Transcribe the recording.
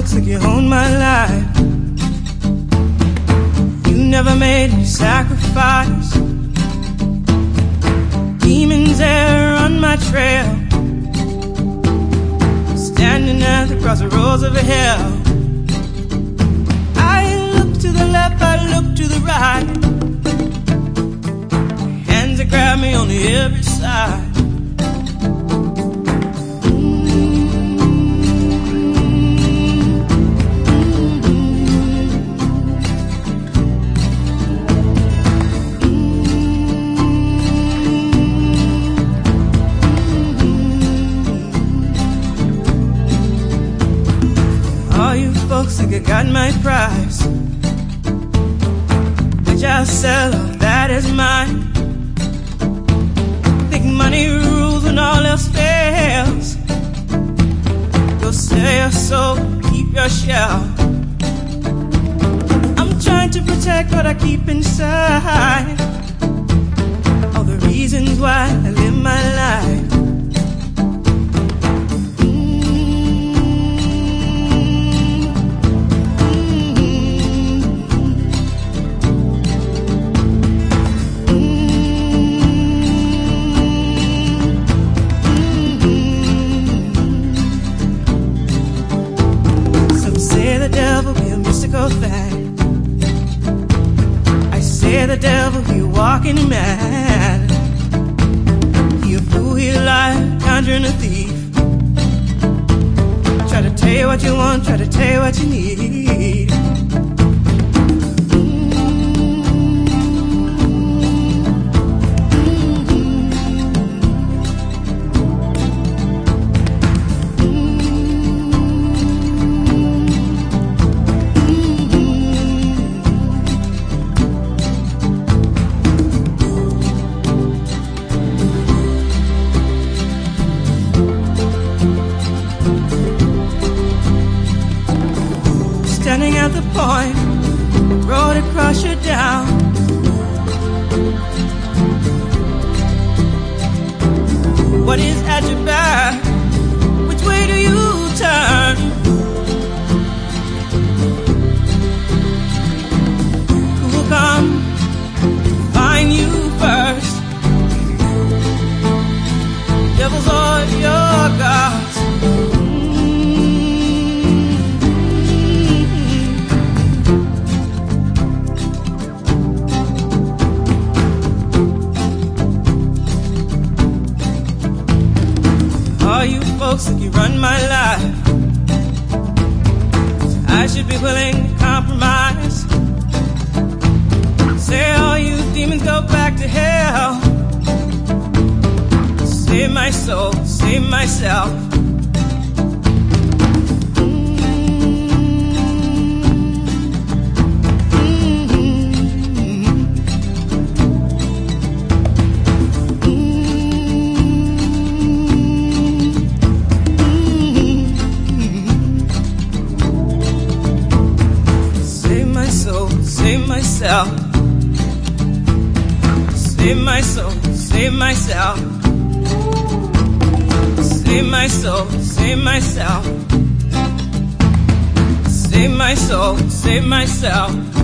folks like you own my life. You never made me sacrifice. Demons there on my trail. Standing at the crossroads of hell. I look to the left, I look to the right. Hands that grab me on every side. All like I got my prize. Which I'll sell, that is mine. Think money rules when all else fails. Go sell your soul, keep your shell. I'm trying to protect what I keep inside. Mystical thing. I say the devil he walking mad. He a fool, he a liar, conjuring a thief. Try to tell you what you want, try to tell you what you need. At the point, road across you down. You folks you run my life. I should be willing to compromise. Say all you demons go back to hell. Save my soul, save myself. Myself. Save my soul, save myself. Save my soul, save myself. Save my soul, save myself.